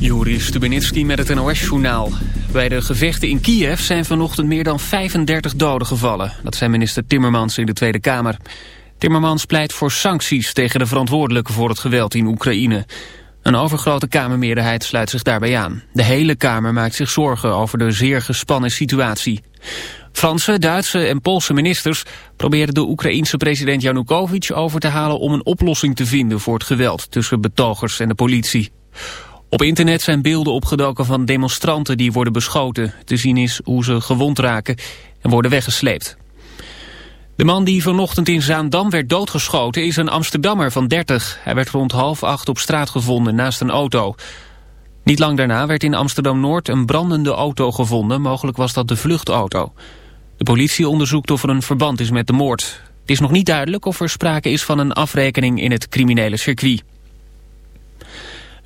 Juri Stubenitski met het NOS-journaal. Bij de gevechten in Kiev zijn vanochtend meer dan 35 doden gevallen. Dat zei minister Timmermans in de Tweede Kamer. Timmermans pleit voor sancties tegen de verantwoordelijken voor het geweld in Oekraïne. Een overgrote Kamermeerderheid sluit zich daarbij aan. De hele Kamer maakt zich zorgen over de zeer gespannen situatie. Franse, Duitse en Poolse ministers probeerden de Oekraïense president Janukovic over te halen om een oplossing te vinden voor het geweld tussen betogers en de politie. Op internet zijn beelden opgedoken van demonstranten die worden beschoten. Te zien is hoe ze gewond raken en worden weggesleept. De man die vanochtend in Zaandam werd doodgeschoten is een Amsterdammer van 30. Hij werd rond half acht op straat gevonden naast een auto. Niet lang daarna werd in Amsterdam-Noord een brandende auto gevonden. Mogelijk was dat de vluchtauto. De politie onderzoekt of er een verband is met de moord. Het is nog niet duidelijk of er sprake is van een afrekening in het criminele circuit.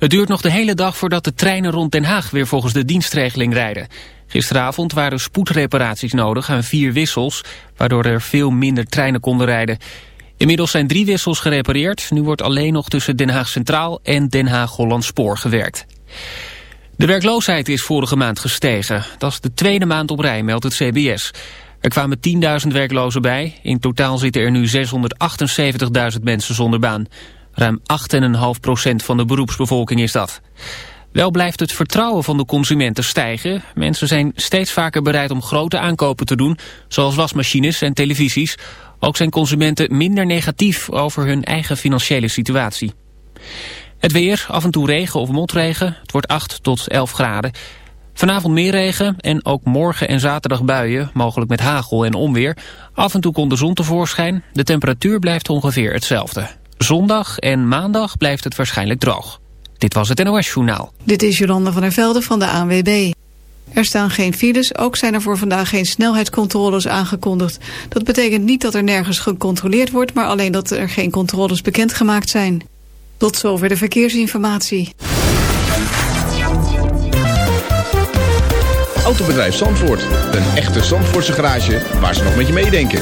Het duurt nog de hele dag voordat de treinen rond Den Haag weer volgens de dienstregeling rijden. Gisteravond waren spoedreparaties nodig aan vier wissels, waardoor er veel minder treinen konden rijden. Inmiddels zijn drie wissels gerepareerd. Nu wordt alleen nog tussen Den Haag Centraal en Den Haag-Holland Spoor gewerkt. De werkloosheid is vorige maand gestegen. Dat is de tweede maand op rij, meldt het CBS. Er kwamen 10.000 werklozen bij. In totaal zitten er nu 678.000 mensen zonder baan. Ruim 8,5% van de beroepsbevolking is dat. Wel blijft het vertrouwen van de consumenten stijgen. Mensen zijn steeds vaker bereid om grote aankopen te doen, zoals wasmachines en televisies. Ook zijn consumenten minder negatief over hun eigen financiële situatie. Het weer, af en toe regen of motregen. Het wordt 8 tot 11 graden. Vanavond meer regen en ook morgen en zaterdag buien, mogelijk met hagel en onweer. Af en toe komt de zon tevoorschijn. De temperatuur blijft ongeveer hetzelfde. Zondag en maandag blijft het waarschijnlijk droog. Dit was het NOS Journaal. Dit is Jolanda van der Velde van de ANWB. Er staan geen files, ook zijn er voor vandaag geen snelheidscontroles aangekondigd. Dat betekent niet dat er nergens gecontroleerd wordt, maar alleen dat er geen controles bekendgemaakt zijn. Tot zover de verkeersinformatie. Autobedrijf Zandvoort. Een echte Zandvoortse garage waar ze nog met je meedenken.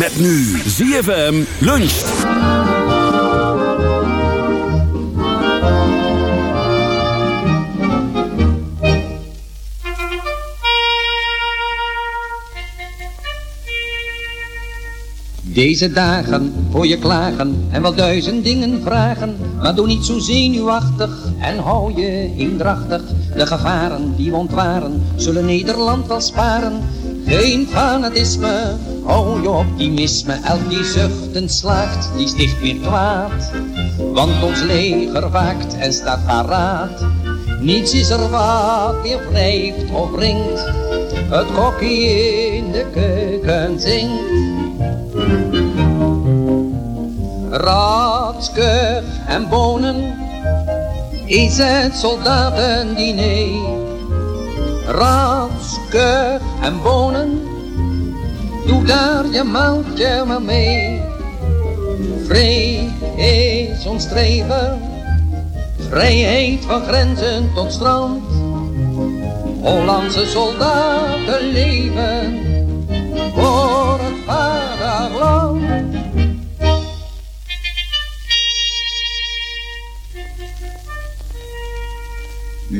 Met nu ZFM Lunch. Deze dagen hoor je klagen en wel duizend dingen vragen. Maar doe niet zo zenuwachtig en hou je indrachtig. De gevaren die we ontwaren zullen Nederland wel sparen. Geen fanatisme, hou je optimisme, elk die zuchten slaagt, die sticht weer kwaad. Want ons leger waakt en staat paraat. Niets is er wat weer wrijft of wringt. Het kokkie in de keuken zingt. Ratskug en bonen is het soldatendiner. Ratskug en bonen, doe daar je maaltje maar mee. Vrij is ons streven, vrijheid van grenzen tot strand. Hollandse soldaten leven voor het vaderland.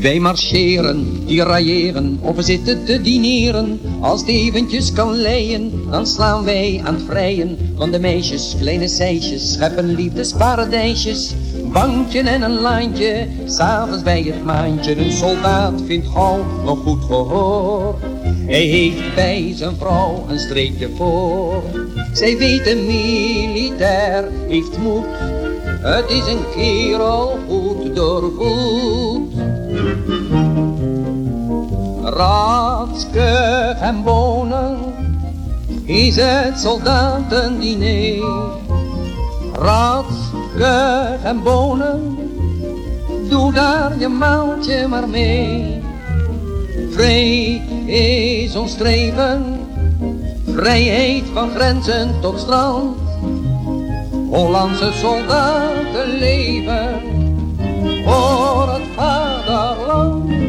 Wij marcheren, tirailleren of we zitten te dineren. Als het eventjes kan leien, dan slaan wij aan het vrijen. Van de meisjes, kleine seisjes, scheppen liefdesparadijsjes. Bankje en een laantje, s'avonds bij het maandje. Een soldaat vindt gauw nog goed gehoor. Hij heeft bij zijn vrouw een streekje voor. Zij weet een militair heeft moed. Het is een kerel goed doorvoed. Ratskug en bonen is het soldatendiner. Ratskug en bonen, doe daar je maaltje maar mee. Vrij is ons streven, vrijheid van grenzen tot strand. Hollandse soldaten leven voor het vaderland.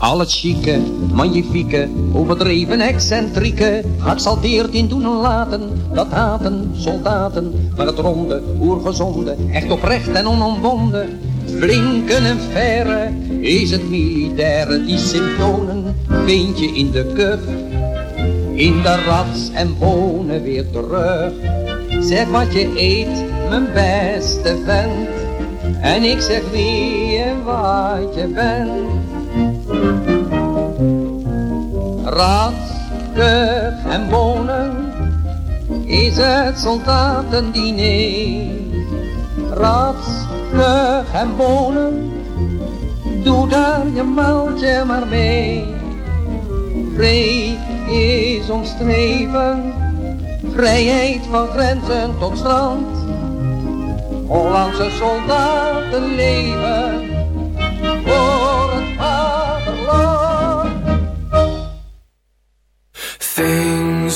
Al het chique, magnifieke, overdreven excentrieke, geëxalteerd in doen en laten, dat haten soldaten, maar het ronde, oergezonde, echt oprecht en onomwonden. Flinke en verre is het militaire, die symptomen vind je in de kuf, in de rats en bonen weer terug. Zeg wat je eet, mijn beste vent, en ik zeg wie en wat je bent. Ratskug en bonen is het soldatendiner. Ratskug en bonen, doe daar je maaltje maar mee. Vrij is ons streven, vrijheid van grenzen tot strand. Hollandse soldaten leven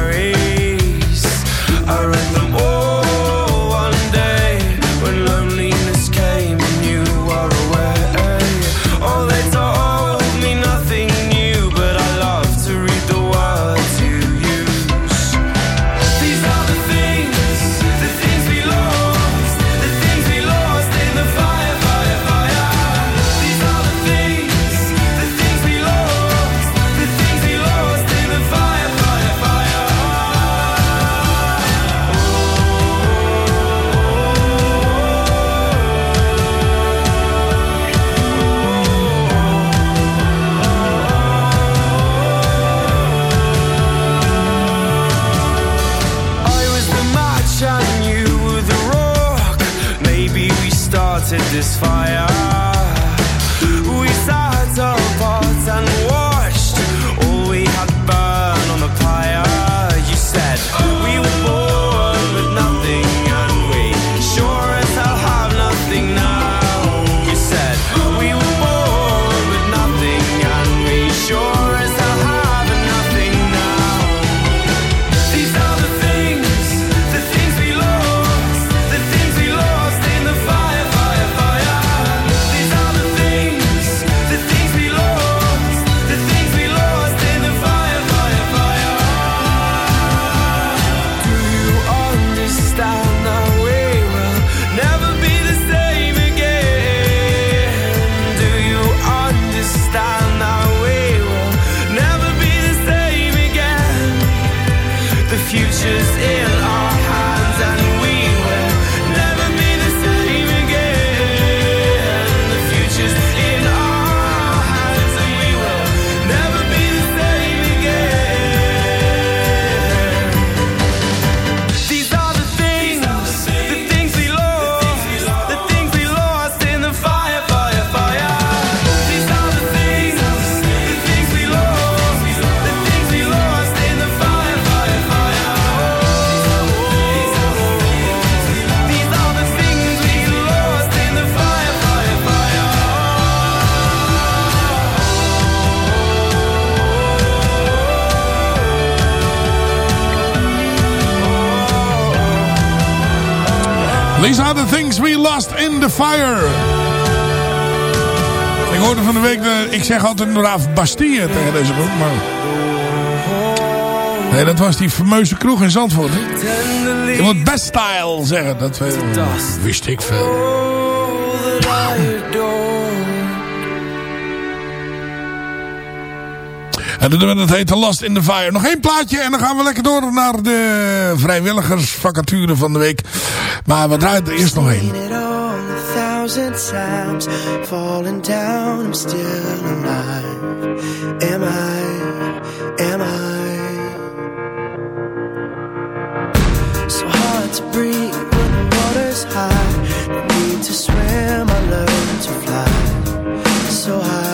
Your diaries. ik zeg altijd Raaf Bastille tegen deze groep, maar... Nee, dat was die fameuze kroeg in Zandvoort. Hè? Je moet best style zeggen, dat eh, wist ik veel. En dan dat heet The Last in the Fire. Nog één plaatje en dan gaan we lekker door naar de vrijwilligersvacature van de week. Maar we draaien er eerst nog één. thousand times falling down, I'm still alive. Am I? Am I? So hard to breathe when the water's high. I need to swim, I learn to fly so high.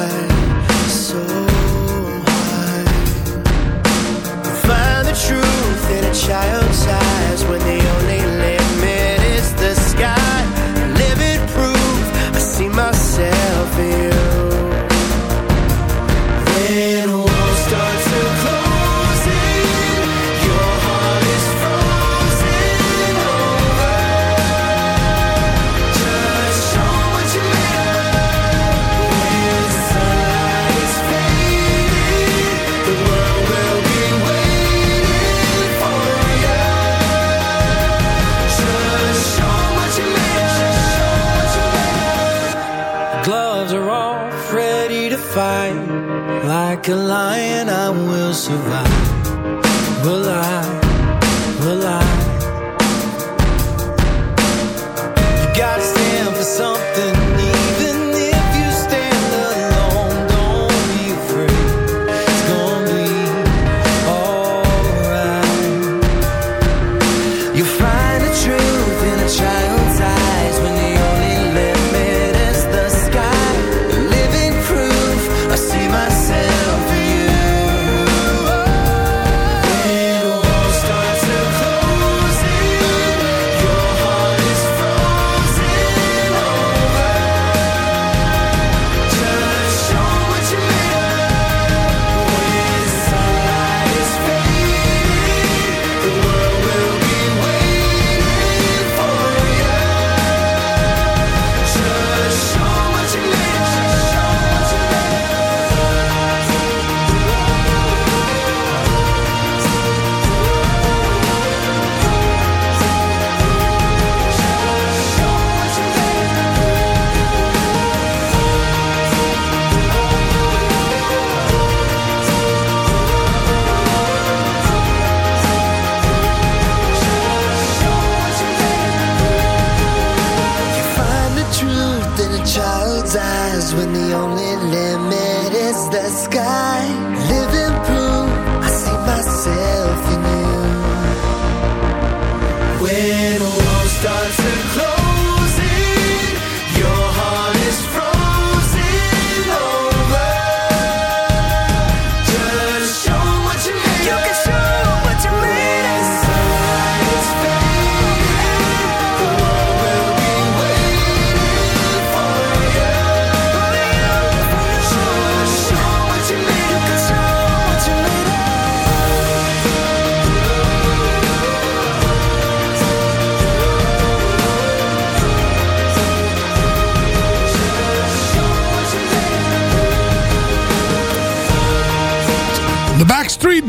eyes when the only limit is the sky. Living proof, I see myself in you. When a war starts.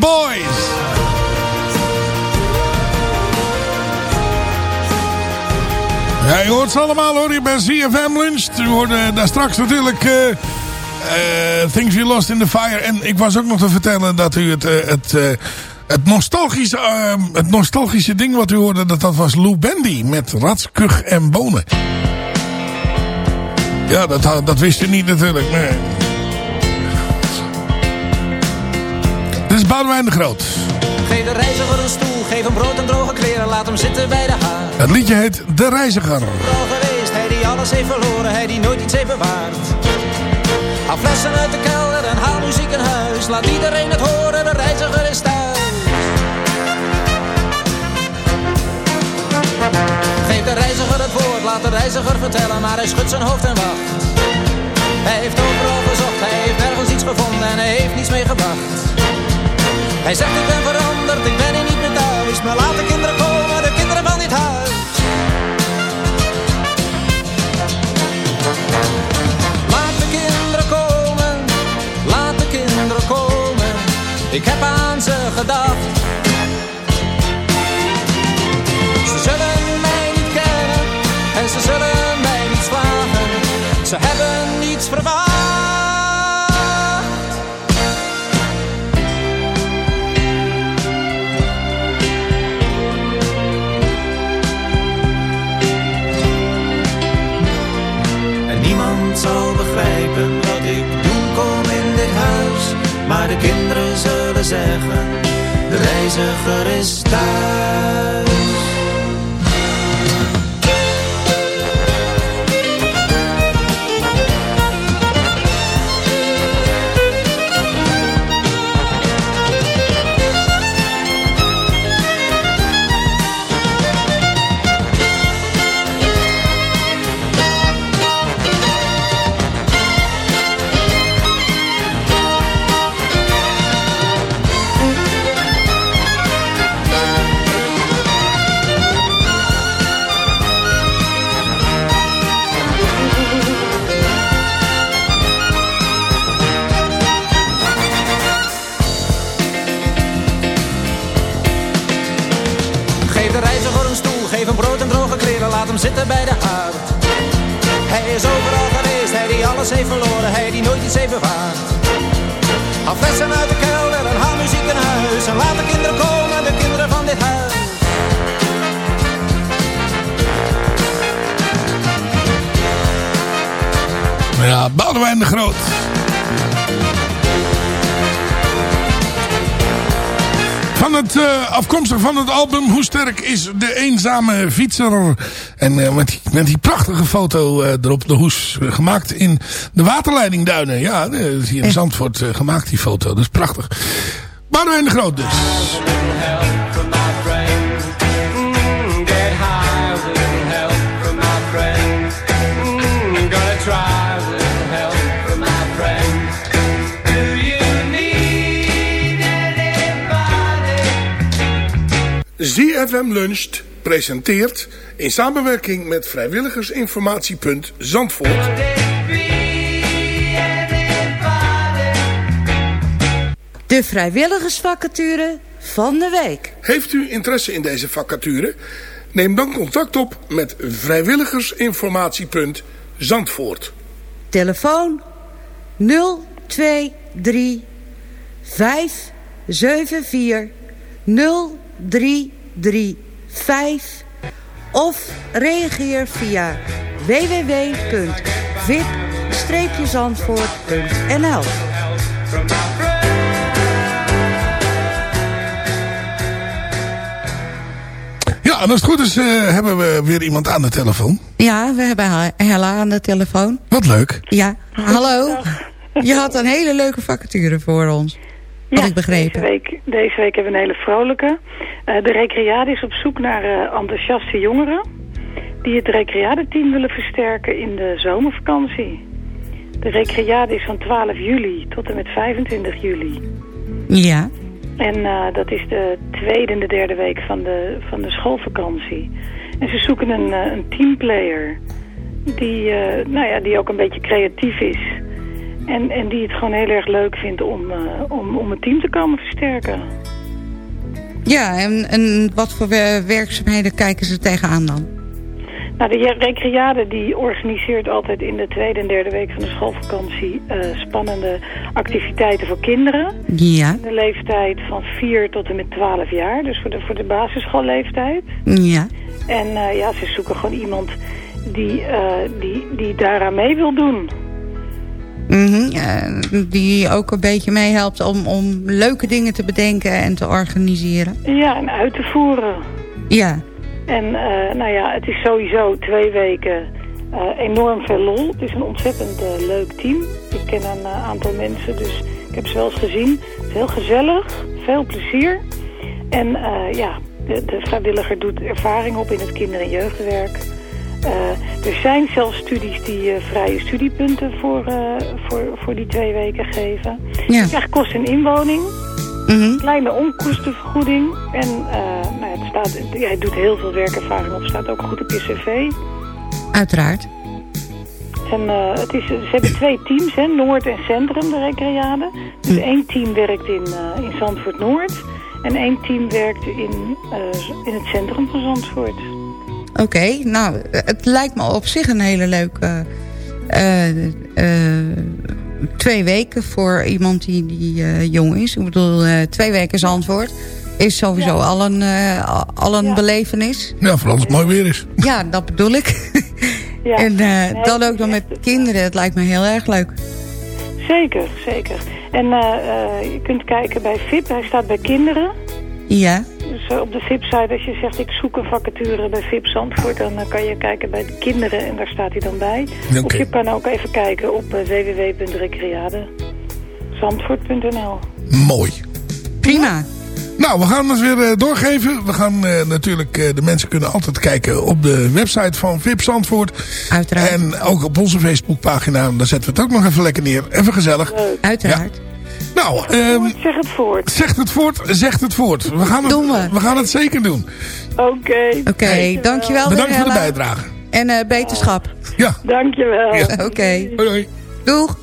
Boys. Ja, je hoort ze allemaal hoor, je bent CFM Lunch. U hoorde daar straks natuurlijk eh, eh, Things We Lost in the Fire. En ik was ook nog te vertellen dat u het, eh, het, het, nostalgische, eh, het nostalgische ding wat u hoorde, dat dat was Lou Bendy met Rats, Kug en Bonen. Ja, dat, dat wist u niet natuurlijk. Nee. Boudewijn de Groot. Geef de reiziger een stoel, geef hem brood en droge kleren, laat hem zitten bij de haard. Het liedje heet De Reiziger. Vooral geweest, hij die alles heeft verloren, hij die nooit iets heeft bewaard. Haal flessen uit de kelder en haal muziek in huis, laat iedereen het horen, de reiziger is thuis. Geef de reiziger het woord, laat de reiziger vertellen, maar hij schudt zijn hoofd en wacht. Hij heeft overal gezocht, hij heeft nergens iets gevonden en hij heeft niets meegebracht. Hij zegt ik ben veranderd, ik ben hier niet meer thuis Maar laat de kinderen komen, de kinderen van dit huis. Laat de kinderen komen, laat de kinderen komen. Ik heb aan ze gedacht. Ze zullen mij niet kennen en ze zullen mij niets vragen. Ze hebben niets verwacht zeggen, de reiziger is thuis. Alles heeft verloren, hij die nooit iets heeft bewaard. Haal flessen uit de kelder en haal muziek in huis. En laat de kinderen komen, de kinderen van dit huis. Ja, Boudewijn de Groot. Van het, eh, afkomstig van het album Hoe sterk is de eenzame fietser. En eh, met, die, met die prachtige foto eh, erop de hoes gemaakt in de waterleidingduinen. Ja, dat is hier in Zandvoort gemaakt die foto. Dat is prachtig. Boudewijn de Groot dus. ZFM Luncht presenteert in samenwerking met vrijwilligersinformatiepunt Zandvoort... De vrijwilligersvacature van de week. Heeft u interesse in deze vacature? Neem dan contact op met vrijwilligersinformatiepunt Zandvoort. Telefoon 023 574 0335 of reageer via www.vip-zandvoort.nl Ja, en als het goed is eh, hebben we weer iemand aan de telefoon. Ja, we hebben Hella aan de telefoon. Wat leuk. Ja, hallo. Je had een hele leuke vacature voor ons. Had ik begrepen. Deze week, deze week hebben we een hele vrolijke. Eh, de Recreade is op zoek naar eh, enthousiaste jongeren... die het Recreade-team willen versterken in de zomervakantie. De Recreade is van 12 juli tot en met 25 juli. Ja. En eh, dat is de tweede en de derde week van de, van de schoolvakantie. En ze zoeken een, eh, een teamplayer die, eh, nou ja, die ook een beetje creatief is. En, en die het gewoon heel erg leuk vindt om, eh, om, om het team te komen versterken. Ja, en, en wat voor wer- werkzaamheden kijken ze tegenaan dan? Nou, de Recreade die organiseert altijd in de tweede en derde week van de schoolvakantie eh, spannende activiteiten voor kinderen. Ja, De leeftijd van 4 tot en met 12 jaar, dus voor de, voor de basisschoolleeftijd. ja. En eh, ja, ze zoeken gewoon iemand die, eh, die, die daaraan mee wil doen. Mhm, die ook een beetje meehelpt om, om leuke dingen te bedenken en te organiseren. Ja, en uit te voeren. Ja, En eh, nou ja, het is sowieso twee weken eh, enorm veel lol. Het is een ontzettend eh, leuk team. Ik ken een aantal mensen, dus ik heb ze wel eens gezien. Het is heel gezellig, veel plezier. En ja, de, de vrijwilliger doet ervaring op in het kinder- en jeugdwerk. Eh, er zijn zelfs studies die eh, vrije studiepunten voor, eh, voor, voor die twee weken geven. Ja. Je krijgt kost en inwoning. Mhm. Kleine onkostenvergoeding. En eh, nou ja, het staat, hij doet heel veel werkervaring op. staat ook goed op je cv. uiteraard. En het is, ze hebben twee teams, hè, Noord en Centrum, de Recreade. Dus één team werkt in, in Zandvoort Noord. En één team werkt in, in het centrum van Zandvoort. Oké, nou, het lijkt me op zich een hele leuke eh, eh, twee weken voor iemand die, die eh, jong is. Ik bedoel, eh, twee weken Zandvoort is sowieso al een, eh, al een belevenis. Ja, vooral als het mooi weer is. Ja, dat bedoel ik. Ja. en eh, Nee, dan ook is nog met kinderen, het lijkt me heel erg leuk. Zeker, zeker. En eh, eh, je kunt kijken bij VIP, hij staat bij kinderen. Ja, Dus eh, op de VIP-site, als je zegt ik zoek een vacature bij VIP Zandvoort... dan eh, kan je kijken bij de kinderen en daar staat hij dan bij. Oké. Of je kan ook even kijken op uh, www.recreadezandvoort.nl. Mooi. prima. Nou, we gaan het weer eh, doorgeven. We gaan eh, natuurlijk, eh, de mensen kunnen altijd kijken op de website van VIP Zandvoort. Uiteraard. En ook op onze Facebookpagina. Daar zetten we het ook nog even lekker neer. Even gezellig. Uiteraard. Nou, ehm, Zeg het voort. zegt het voort, zegt het voort. We gaan het, Doen we. we gaan het zeker doen. Oké. Oké, dankjewel Bedankt voor de bijdrage. En eh, beterschap. Ja. Dankjewel. Ja. Oké, Hoi, hoi. doeg.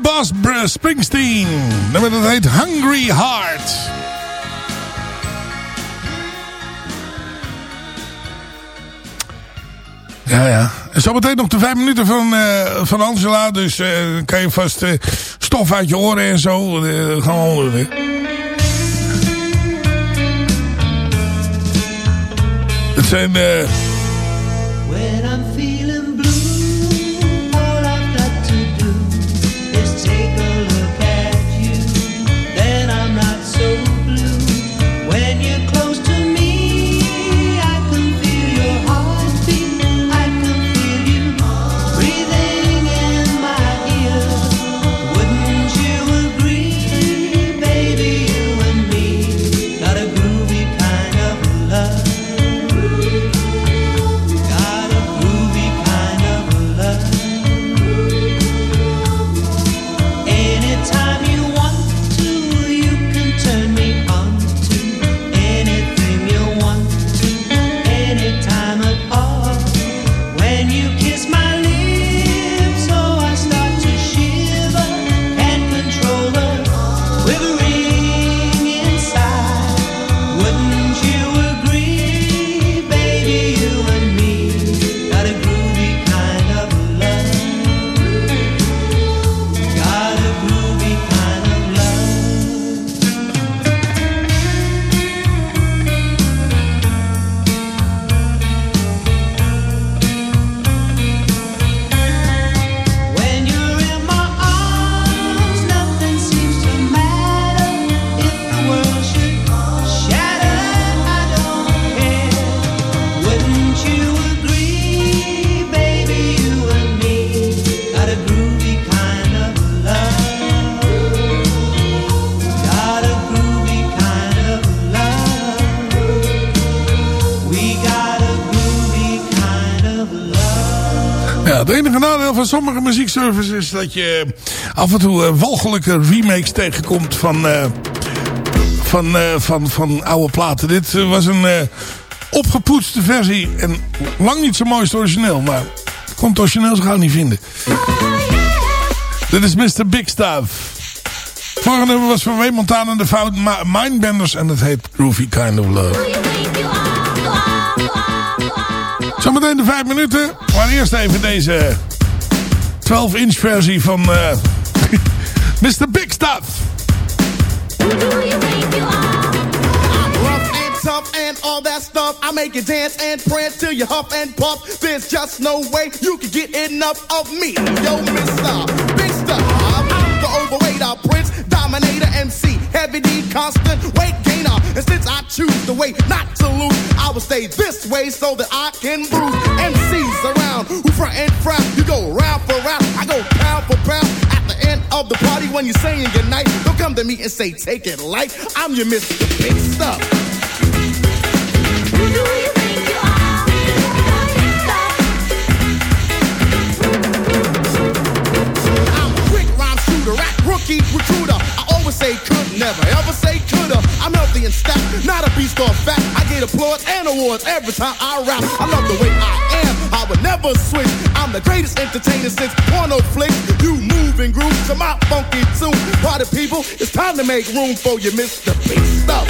Boss Br- Springsteen. Nummer dat heet Hungry Heart. Ja, ja. En zometeen nog de vijf minuten van, eh, van Angela. Dus dan kan je vast eh, stof uit je oren en zo. eh, gewoon... eh. Het zijn... When I'm het enige nadeel van sommige muziekservices is dat je af en toe eh, walgelijke remakes tegenkomt van, eh, van, eh, van, van oude platen. Dit eh, was een eh, opgepoetste versie en lang niet zo mooi als het origineel, maar ik kon het origineel zo gauw niet vinden. Dit is Mr. Big Stuff. Vorige was van Ray Montana de Fout Mindbenders en het heet Groovy Kind of Love. Zometeen de vijf minuten. Maar eerst even deze 12-inch versie van eh, Mr. Big Stuff. and all that stuff. I make you dance and prance till you huff and puff. There's just no way you can get enough of me. Yo, Mr. Big Stuff. I'm the overweight uh, prince, dominator, MC, heavy D, constant weight And since I choose the way not to lose, I will stay this way so that I can bruise MCs around who front and frown. You go round for round, I go pound for pound. At the end of the party, when you're saying goodnight, don't come to me and say take it light. I'm your Mr. Big Stuff. Shooter, rookie recruiter. I always say could, never ever say coulda. I'm healthy and stout, not a beast or fat. I get applause and awards every time I rap. I love the way I am, I would never switch. I'm the greatest entertainer since porno oh flicks. You move and groove to my funky tune. Party people, it's time to make room for you, Mr. Big Stuff.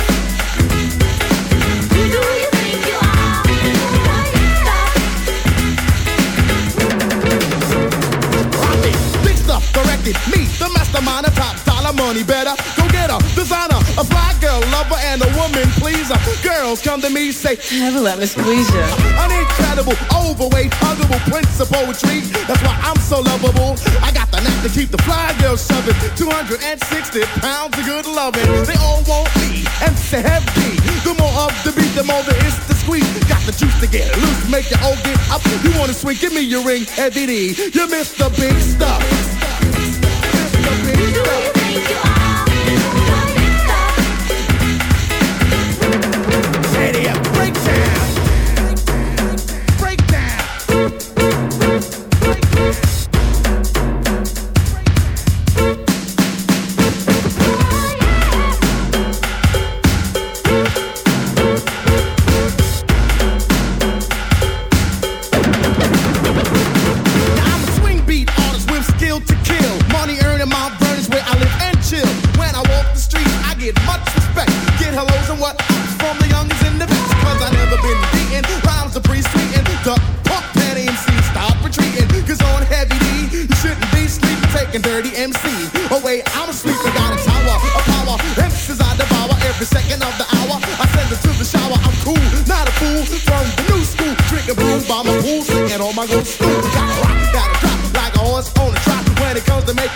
Rock it, Big stuff corrected. Me, the a top dollar money better. Go get a designer, a fly girl lover, and a woman pleaser. Girls come to me, say, Never let me squeeze you. An incredible, overweight, huggable prince of poetry. That's why I'm so lovable. I got the knack to keep the fly girls shoving. 260 pounds of good loving. They all want me, and say heavy. The more of the beat, the more there is to squeeze. Got the juice to get loose, make you all get up. You wanna swing, give me your ring, heavy D. You missed the. Mr. Big Stuff stop.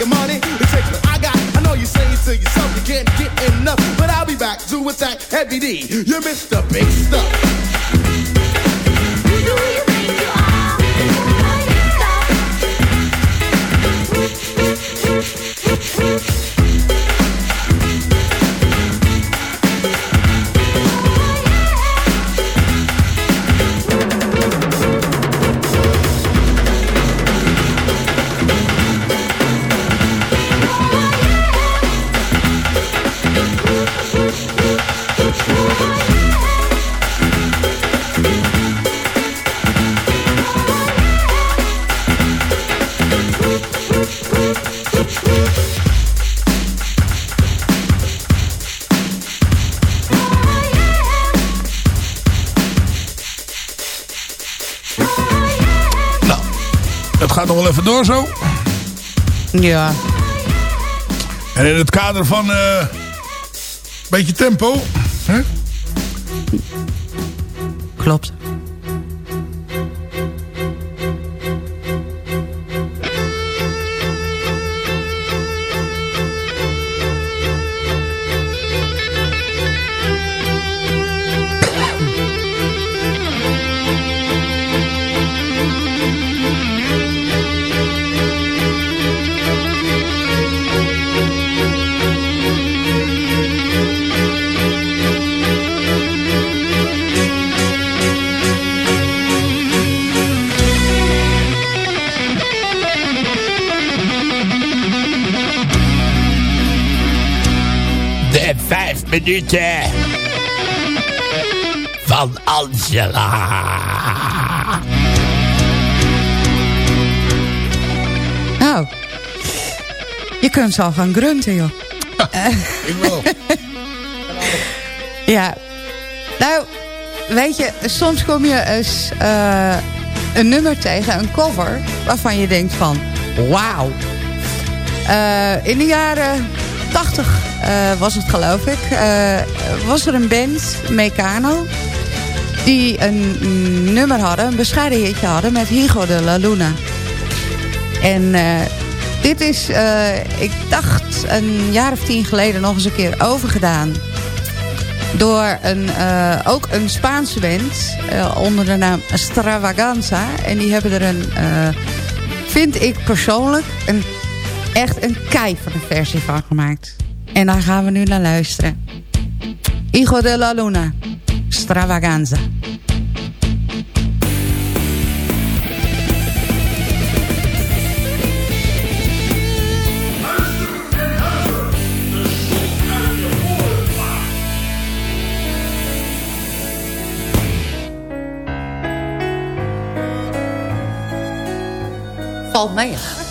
Money, it takes what I got. I know you're saying to yourself you can't get enough, but I'll be back to attack Heavy D. You missed the big stuff. Zo. Ja. En in het kader van eh beetje tempo. Hè? Klopt. Minuten van Angela. Nou, je kunt zo gaan grunten, joh. Ik wel. Ja, nou, weet je, soms kom je eens eh, een nummer tegen, een cover, waarvan je denkt van, wauw. Eh, in de jaren 80 eh, was het geloof ik, eh, was er een band, Meccano, die een mm, nummer hadden, een bescheiden hitje hadden met Higo de la Luna. En eh, dit is, ik dacht een jaar of tien geleden nog eens een keer overgedaan. Door een, eh, ook een Spaanse band onder de naam Stravaganza. En die hebben er een, vind ik persoonlijk, een, echt een kei van een versie van gemaakt. En daar gaan we nu naar luisteren. Hijo de la Luna, Stravaganza. Valt mee.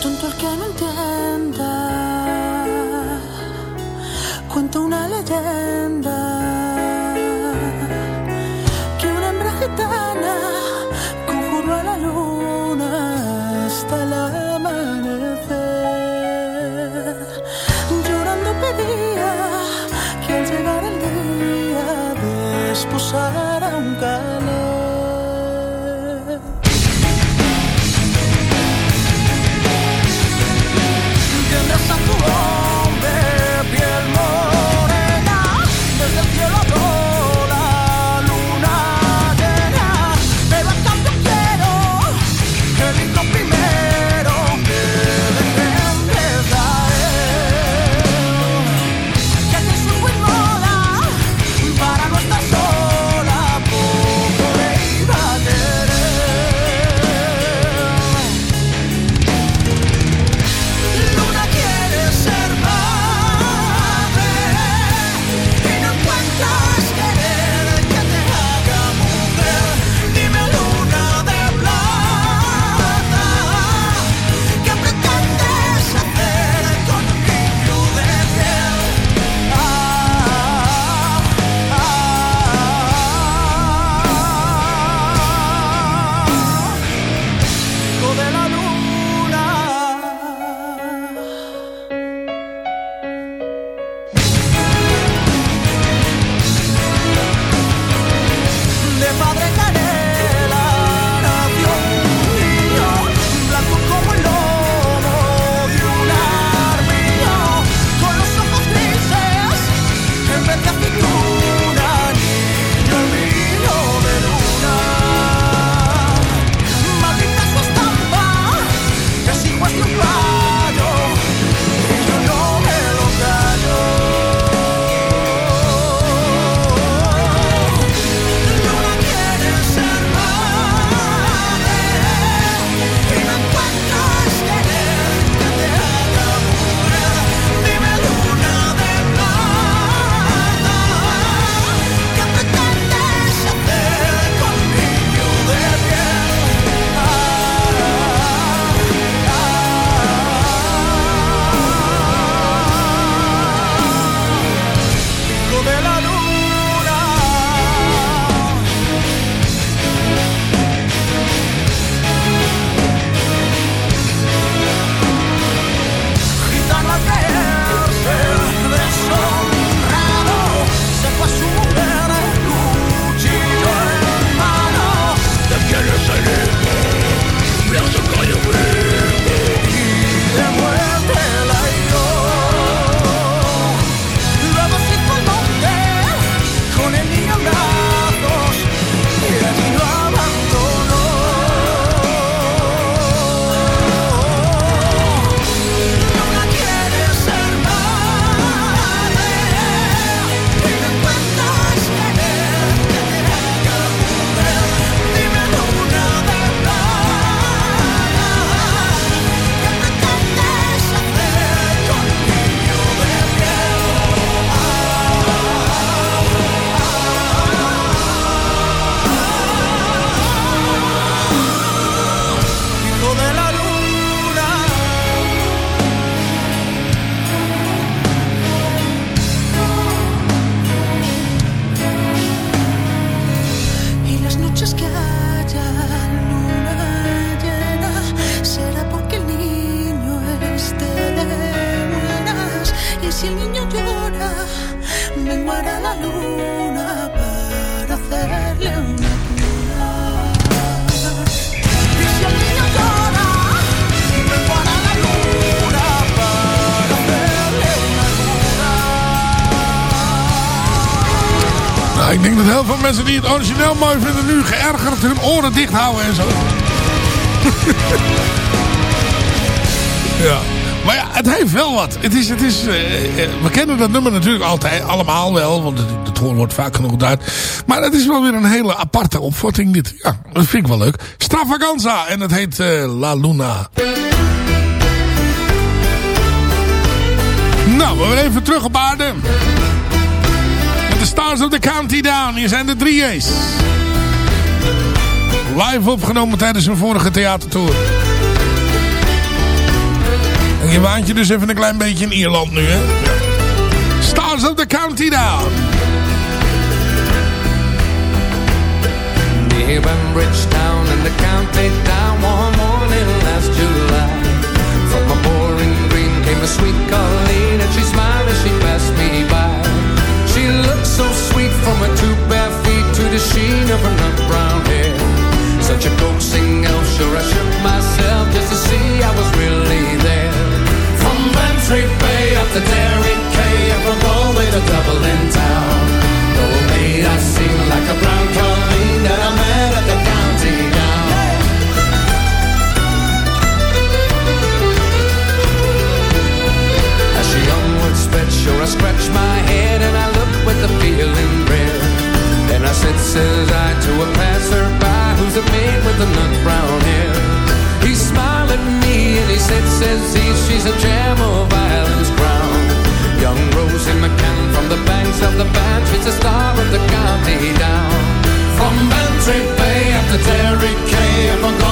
Ik denk dat heel veel mensen die het origineel mooi vinden... nu geërgerd hun oren dicht houden en zo. ja. Maar ja, het heeft wel wat. Het is, het is, eh, eh, we kennen dat nummer natuurlijk altijd allemaal wel. Want het, het hoorn wordt vaak genoeg uit. Maar het is wel weer een hele aparte opvatting dit. Ja, dat vind ik wel leuk. Stravaganza. En het heet eh, La Luna. Nou, we weer even terug op aarde. De Stars of the County Down. Hier zijn de drie A's. Live opgenomen tijdens hun vorige theatertour. En je waant je dus even een klein beetje in Ierland nu, hè? Stars of the County Down. Near Bridgetown in the county down one morning last July. From a boring green came a sweet Colleen and she smiled as she passed me so sweet from her two bare feet to the sheen of her nut brown hair. Such a coaxing elf, sure I shook myself just to see I was really there. From Bantry Bay up to Derry Cay, and from Galway to Dublin town. Though made I seem like a brown Colleen Then I said, says I to a passerby who's a maid with the nut brown hair. He smiled at me and he said, says he, she's a gem of Ireland's crown. Young Rosie McCann from the banks of the Banff, she's the star of the county down. From Bantry Bay up to Derry Cay,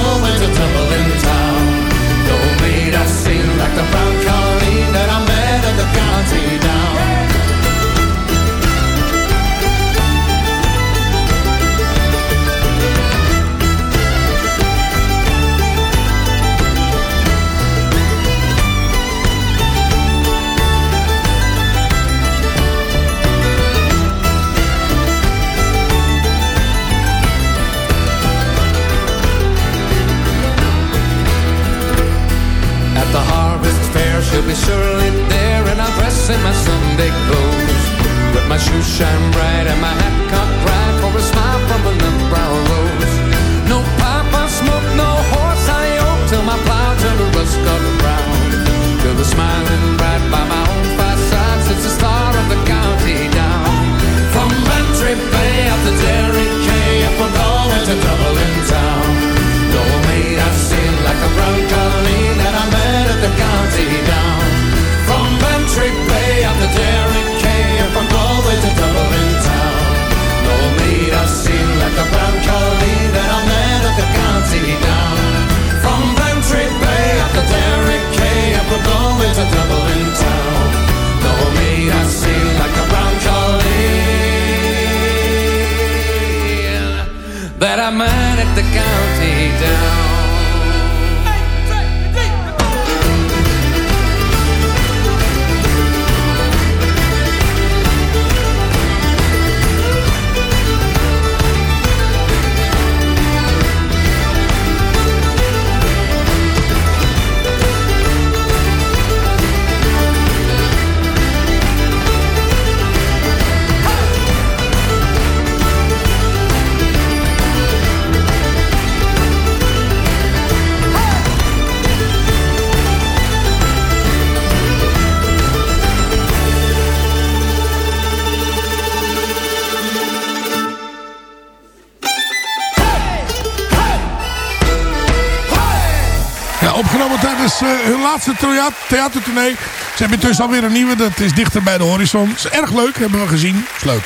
eh, hun laatste thea- theatertournee. Ze hebben intussen alweer een nieuwe. Dat is dichter bij de horizon. is erg leuk, hebben we gezien. is leuk.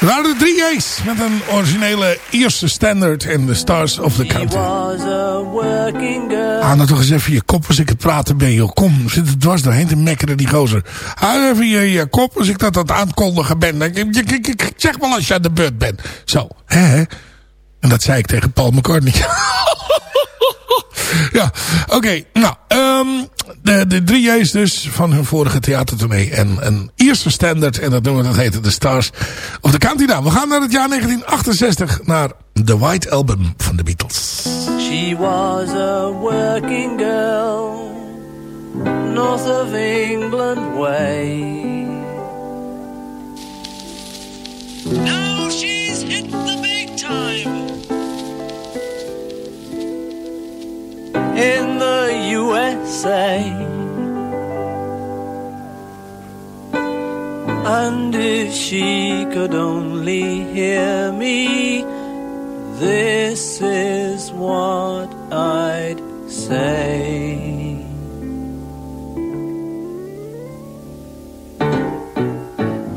Er waren er drie J's met een originele Ierse standard en The Stars of the Country. was a working girl. Haal nou toch eens even je kop als ik het praten ben, joh. Kom, zit er dwars doorheen te mekkeren, die gozer. Haal even je, je kop als ik dat aan het aankondigen ben. Zeg maar als je aan de beurt bent. Zo, hè, hè. En dat zei ik tegen Paul McCartney. ja, oké. nou, ehm, de, de drie J's dus van hun vorige theatertournee. En een Ierse standard. En dat noemen we, dat heette The Stars of the County. Nou, we gaan naar het jaar 1968. Naar The White Album van de Beatles. She was a working girl, north of England way. In the USA. And if she could only hear me, this is what I'd say.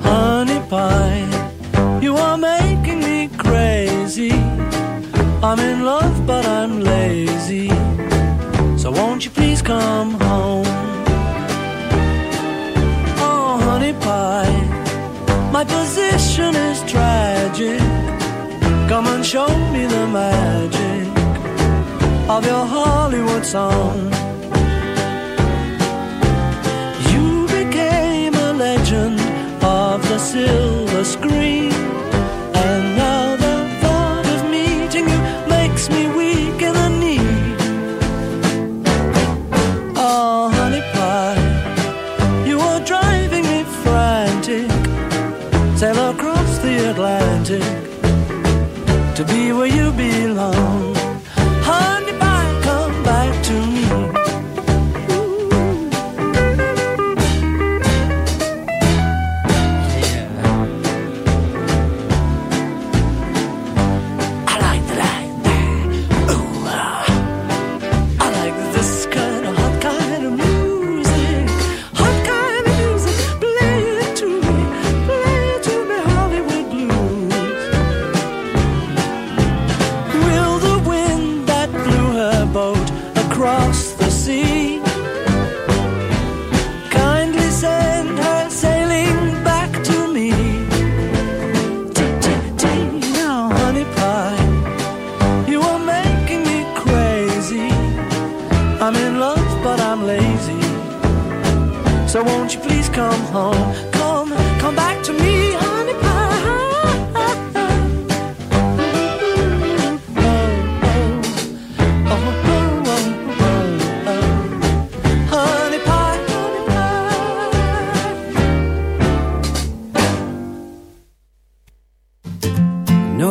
Honey pie, you are making me crazy. I'm in love, but I'm lazy. So won't you please come home? Oh, honey pie, my position is tragic. Come and show me the magic of your Hollywood song. You became a legend of the silver screen.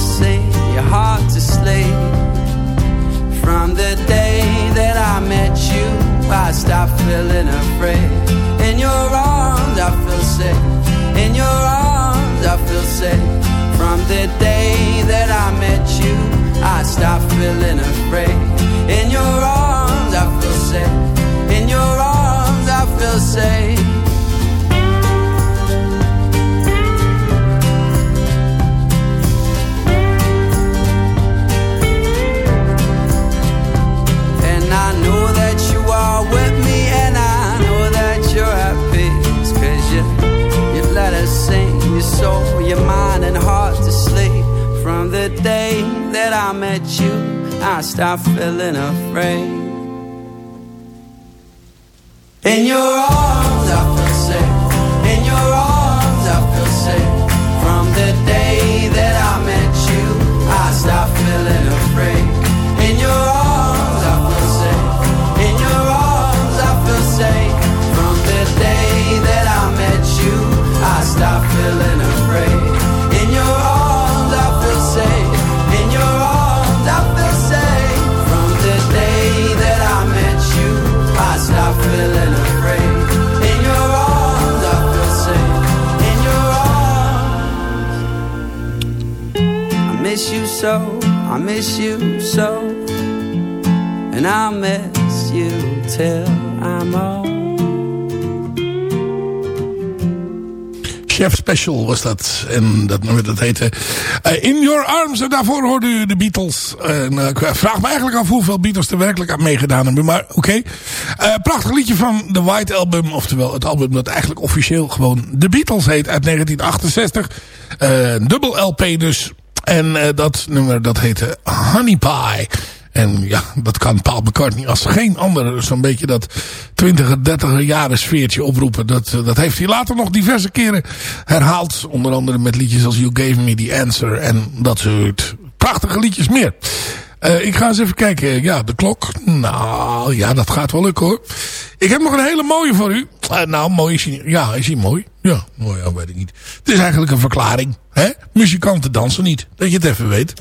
You let us sing your heart to sleep. From the day that I met you, I stopped feeling afraid. In your arms, I feel safe. In your arms, I feel safe. From the day that I met you, I stopped feeling afraid. In your arms, I feel safe. In your arms, I feel safe. The day that I met you, I stopped feeling afraid. In your arms, so. I miss you so. And I'll miss you till I'm old. Chef Special was dat. En dat nummer dat heette eh, In Your Arms. En daarvoor hoorde u de Beatles. En, eh, ik vraag me eigenlijk af hoeveel Beatles er werkelijk aan meegedaan hebben. Maar oké. Eh, prachtig liedje van The White Album. Oftewel het album dat eigenlijk officieel gewoon The Beatles heet. Uit 1968. Eh, dubbel LP dus. En eh, dat nummer dat heette Honey Pie. En ja, dat kan Paul McCartney als geen ander zo'n beetje dat 20 30 jaren sfeertje oproepen. Dat, dat heeft hij later nog diverse keren herhaald. Onder andere met liedjes als You Gave Me The Answer en dat soort prachtige liedjes meer. Eh, ik ga eens even kijken. Ja, de klok. Nou, ja, dat gaat wel lukken hoor. Ik heb nog een hele mooie voor u. Eh, nou, mooi is hij. Ja, is hij mooi? Ja, mooi, ja, weet ik niet. Het is eigenlijk een verklaring. Hè? Muzikanten dansen niet. Dat je het even weet.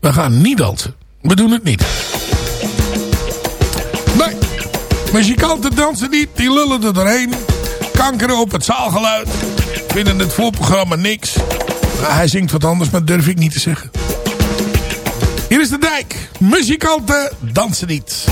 We gaan niet dansen. We doen het niet. Nee. Muzikanten dansen niet. Die lullen er doorheen. Kankeren op het zaalgeluid. Vinden het voorprogramma niks. Nou, hij zingt wat anders, maar durf ik niet te zeggen. Hier is de dijk. Muzikanten dansen niet.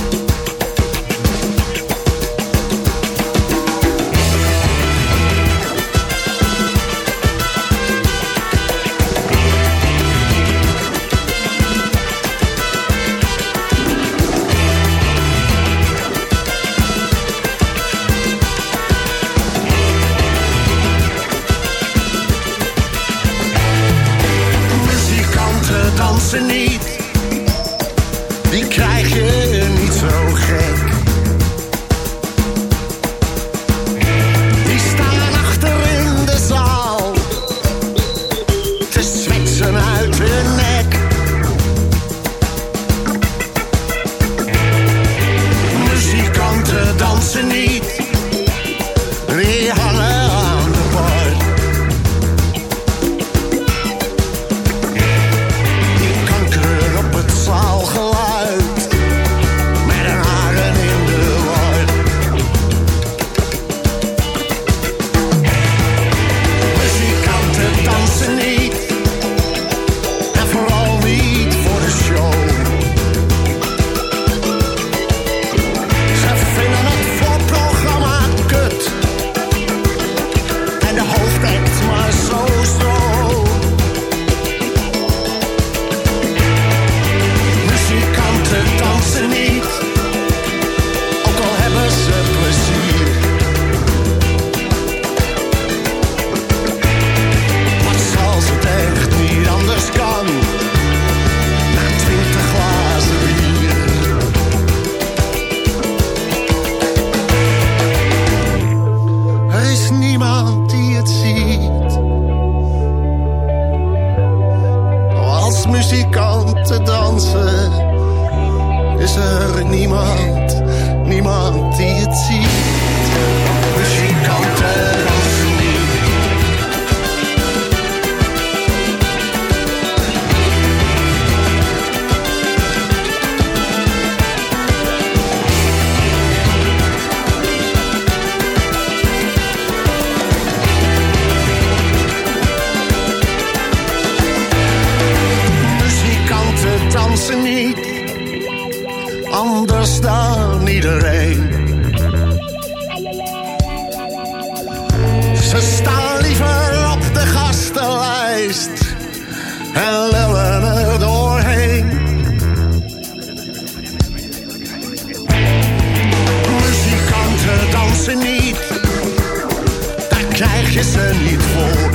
Krijg je ze niet voor.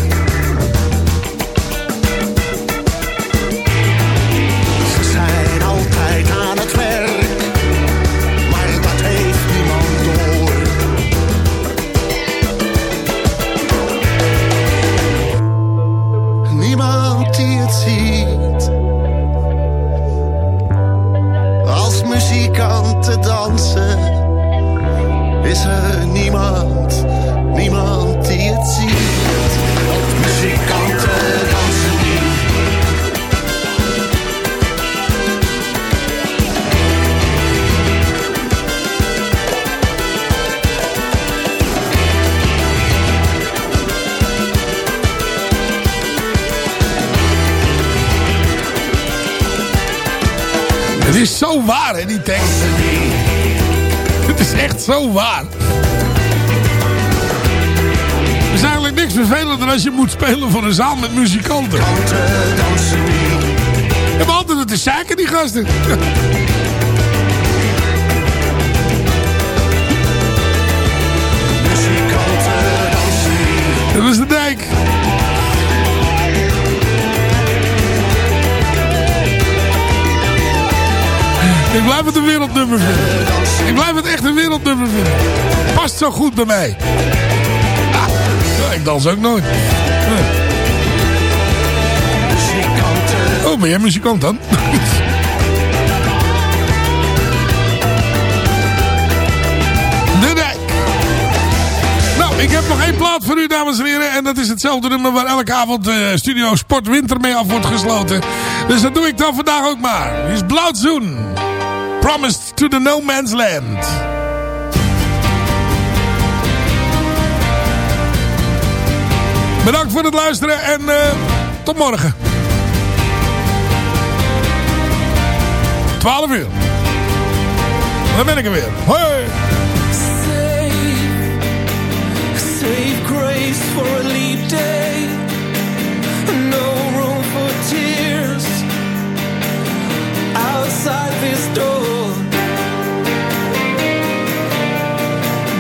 Een zaal met muzikanten. Je hebt altijd het te zaken, die gasten. Dat is de dijk. Ik blijf het een wereldnummer vinden. Ik blijf het echt een wereldnummer vinden. Past zo goed bij mij. Ah, ik dans ook nooit. Ben jij muzikant dan? De dijk. Nou, ik heb nog één plaat voor u, dames en heren. En dat is hetzelfde nummer waar elke avond eh, Studio Sport Winter mee af wordt gesloten. Dus dat doe ik dan vandaag ook maar. Dit is Blauwzoen. Promised to the No Man's Land. Bedankt voor het luisteren en eh, tot morgen. 12 uur. Dan ben ik er weer. Hoi! Save grace for a leap day. No room for tears outside this door.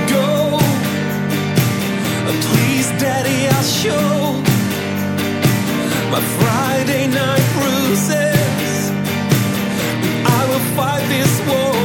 Go, please, Daddy, I'll show my Friday night. fight this war.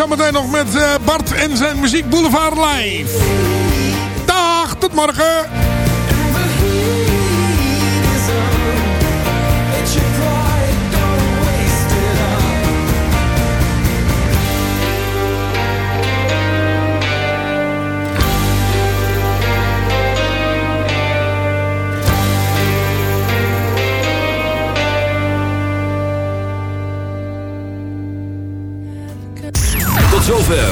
Zometeen nog met eh, Bart en zijn Muziek Boulevard Live.